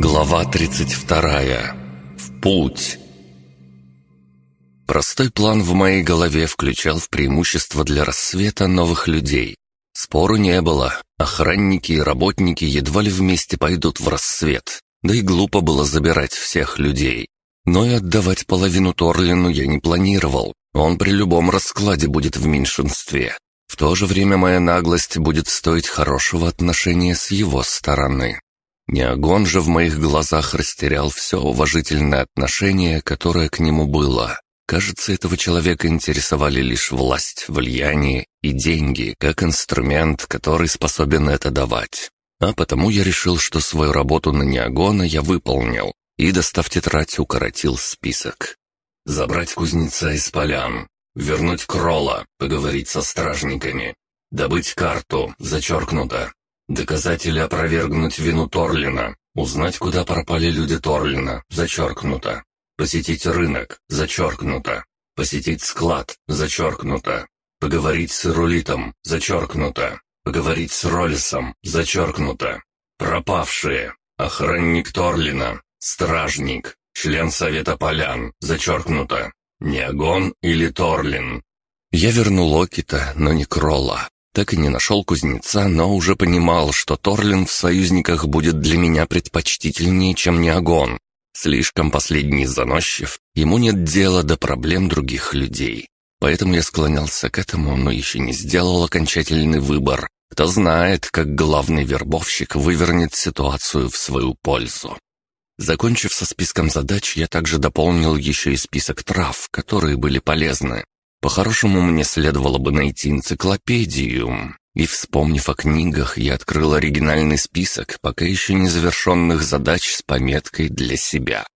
Глава 32. В путь. Простой план в моей голове включал в преимущество для рассвета новых людей. Спору не было. Охранники и работники едва ли вместе пойдут в рассвет. Да и глупо было забирать всех людей. Но и отдавать половину Торлину я не планировал. Он при любом раскладе будет в меньшинстве. В то же время моя наглость будет стоить хорошего отношения с его стороны. Неогон же в моих глазах растерял все уважительное отношение, которое к нему было. Кажется, этого человека интересовали лишь власть, влияние и деньги, как инструмент, который способен это давать. А потому я решил, что свою работу на Неогона я выполнил, и, достав тетрадь, укоротил список. Забрать кузнеца из полян, вернуть Кролла, поговорить со стражниками, добыть карту, зачеркнуто, доказать или опровергнуть вину Торлина, узнать, куда пропали люди Торлина, зачеркнуто, посетить рынок, зачеркнуто, посетить склад, зачеркнуто, поговорить с Ирулитом, зачеркнуто, поговорить с Роллисом, зачеркнуто, пропавшие, охранник Торлина, стражник, член Совета Полян, зачеркнуто, Неогон или Торлин. Я вернул Локита, но не Кролла. Так и не нашел кузнеца, но уже понимал, что Торлин в союзниках будет для меня предпочтительнее, чем Неогон. Слишком последний заносчив, ему нет дела до проблем других людей. Поэтому я склонялся к этому, но еще не сделал окончательный выбор. Кто знает, как главный вербовщик вывернет ситуацию в свою пользу. Закончив со списком задач, я также дополнил еще и список трав, которые были полезны. По-хорошему, мне следовало бы найти энциклопедию, и, вспомнив о книгах, я открыл оригинальный список пока еще не завершенных задач с пометкой для себя.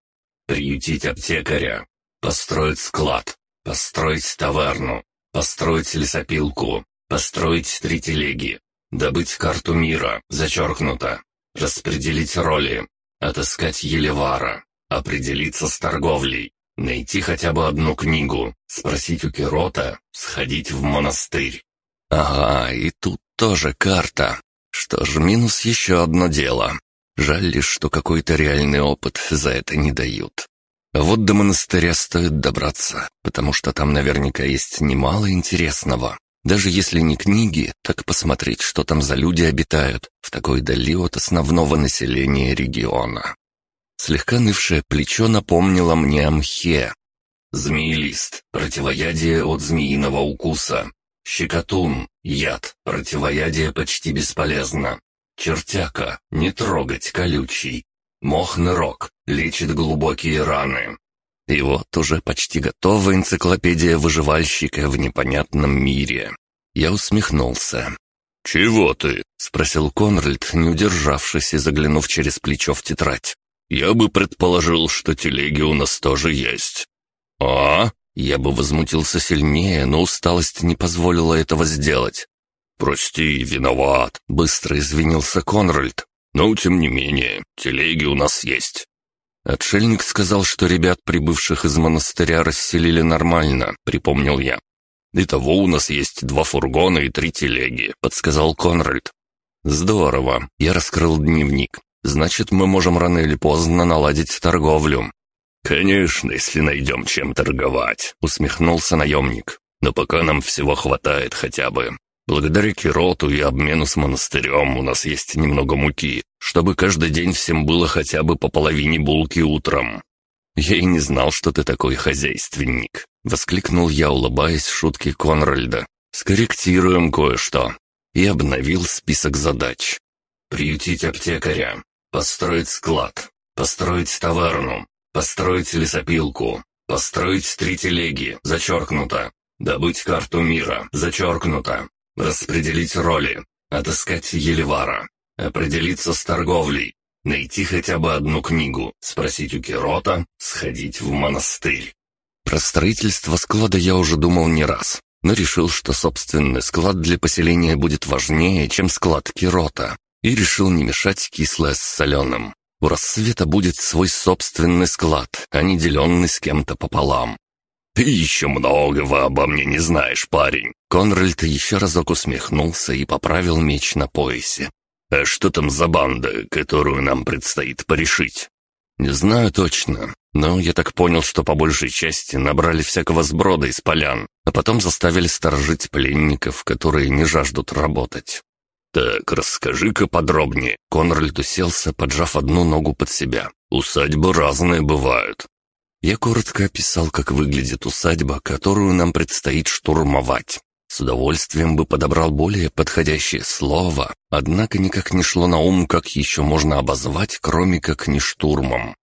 Приютить аптекаря, построить склад, построить таверну, построить лесопилку, построить три телеги, добыть карту мира, зачеркнуто, распределить роли, отыскать Елевара, определиться с торговлей, найти хотя бы одну книгу, спросить у Керота, сходить в монастырь. Ага, и тут тоже карта. Что ж, минус еще одно дело. Жаль лишь, что какой-то реальный опыт за это не дают. Вот до монастыря стоит добраться, потому что там наверняка есть немало интересного. Даже если не книги, так посмотреть, что там за люди обитают в такой дали от основного населения региона. Слегка нывшее плечо напомнило мне о мхе. Змеелист, противоядие от змеиного укуса, Щекотун, яд, противоядие почти бесполезно. Чертяка, не трогать колючий. Мохный рог, лечит глубокие раны. И вот уже почти готова энциклопедия выживальщика в непонятном мире. Я усмехнулся. «Чего ты?» — спросил Конральд, не удержавшись и заглянув через плечо в тетрадь. «Я бы предположил, что телеги у нас тоже есть». «А?» Я бы возмутился сильнее, но усталость не позволила этого сделать. «Прости, виноват», — быстро извинился Конральд. «Но, тем не менее, телеги у нас есть». Отшельник сказал, что ребят, прибывших из монастыря, расселили нормально, припомнил я. «Итого у нас есть два фургона и три телеги», — подсказал Конральд. «Здорово. Я раскрыл дневник. Значит, мы можем рано или поздно наладить торговлю. «Конечно, если найдем чем торговать», — усмехнулся наемник. «Но пока нам всего хватает хотя бы. Благодаря Кироту и обмену с монастырем у нас есть немного муки, чтобы каждый день всем было хотя бы по половине булки утром». «Я и не знал, что ты такой хозяйственник», — воскликнул я, улыбаясь шутке Конральда. «Скорректируем кое-что». И обновил список задач. «Приютить аптекаря, построить склад, построить таверну, Построить лесопилку. Построить три телеги, зачеркнуто. Добыть карту мира, зачеркнуто. Распределить роли. Отыскать Елевара. Определиться с торговлей. Найти хотя бы одну книгу. Спросить у Кирота. Сходить в монастырь. Про строительство склада я уже думал не раз, но решил, что собственный склад для поселения будет важнее, чем склад Кирота, и решил не мешать кислое с соленым. У рассвета будет свой собственный склад, а не деленный с кем-то пополам. «Ты еще многого обо мне не знаешь, парень!» Конральд еще разок усмехнулся и поправил меч на поясе. А что там за банда, которую нам предстоит порешить?» «Не знаю точно, но я так понял, что по большей части набрали всякого сброда из полян, а потом заставили сторожить пленников, которые не жаждут работать. «Так, расскажи-ка подробнее». Конральд уселся, поджав одну ногу под себя. «Усадьбы разные бывают». Я коротко описал, как выглядит усадьба, которую нам предстоит штурмовать. С удовольствием бы подобрал более подходящее слово, однако никак не шло на ум, как еще можно обозвать, кроме как не штурмом.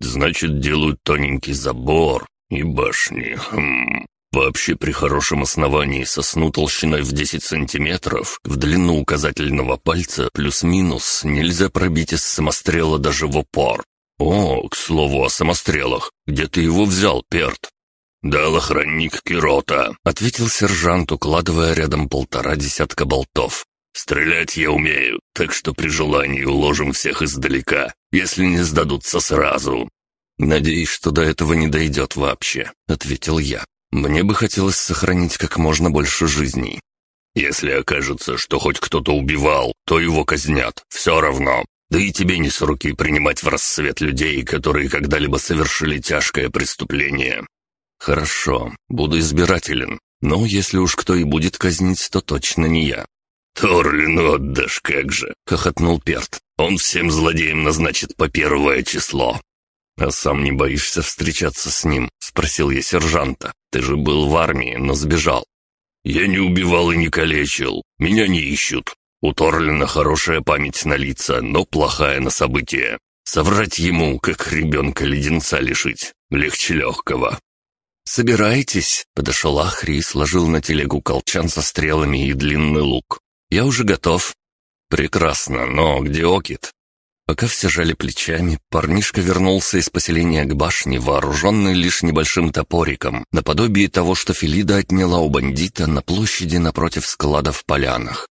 «Значит, делают тоненький забор и башни. Хм. Вообще при хорошем основании сосну толщиной в 10 сантиметров в длину указательного пальца плюс-минус нельзя пробить из самострела даже в упор. О, к слову о самострелах, где ты его взял, Перт? «Дал охранник Кирота», — ответил сержант, укладывая рядом полтора десятка болтов. «Стрелять я умею, так что при желании уложим всех издалека, если не сдадутся сразу». «Надеюсь, что до этого не дойдет вообще», — ответил я. Мне бы хотелось сохранить как можно больше жизней. Если окажется, что хоть кто-то убивал, то его казнят, все равно. Да и тебе не с руки принимать в рассвет людей, которые когда-либо совершили тяжкое преступление. Хорошо, буду избирателен. Но если уж кто и будет казнить, то точно не я. «Торлину отдашь как же!» — хохотнул Перт. «Он всем злодеям назначит по первое число. «А сам не боишься встречаться с ним?» — спросил я сержанта. «Ты же был в армии, но сбежал». «Я не убивал и не калечил. Меня не ищут. У Торлина хорошая память на лица, но плохая на события. Соврать ему, как ребенка леденца лишить, легче легкого». «Собираетесь?» — подошел Ахри и сложил на телегу колчан со стрелами и длинный лук. «Я уже готов». «Прекрасно, но где Окит?» Пока все жали плечами, парнишка вернулся из поселения к башне, вооруженный лишь небольшим топориком, наподобие того, что Филида отняла у бандита на площади напротив склада в полянах.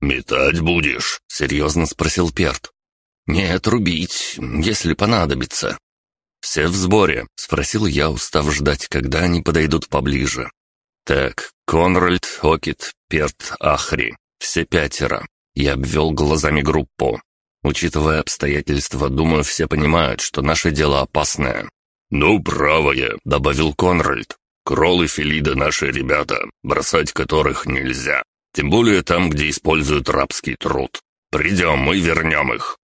«Метать будешь?» — серьезно спросил Перт. «Нет, рубить, если понадобится». «Все в сборе?» — спросил я, устав ждать, когда они подойдут поближе. «Так, Конральд, Окит, Перт, Ахри. Все пятеро». Я обвел глазами группу. Учитывая обстоятельства, думаю, все понимают, что наше дело опасное». «Ну, правое», — добавил Конральд. «Кролл и Филида наши ребята, бросать которых нельзя. Тем более там, где используют рабский труд. Придем и вернем их».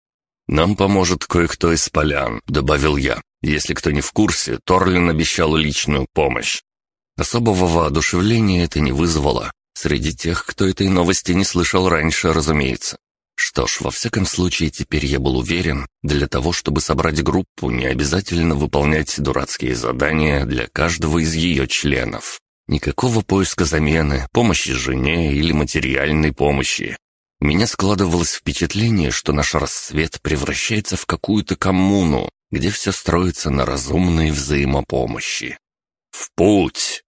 «Нам поможет кое-кто из полян», — добавил я. Если кто не в курсе, Торлин обещал личную помощь. Особого воодушевления это не вызвало. Среди тех, кто этой новости не слышал раньше, разумеется. Что ж, во всяком случае, теперь я был уверен, для того, чтобы собрать группу, не обязательно выполнять дурацкие задания для каждого из ее членов. Никакого поиска замены, помощи жене или материальной помощи. У меня складывалось впечатление, что наш рассвет превращается в какую-то коммуну, где все строится на разумной взаимопомощи. «В путь!»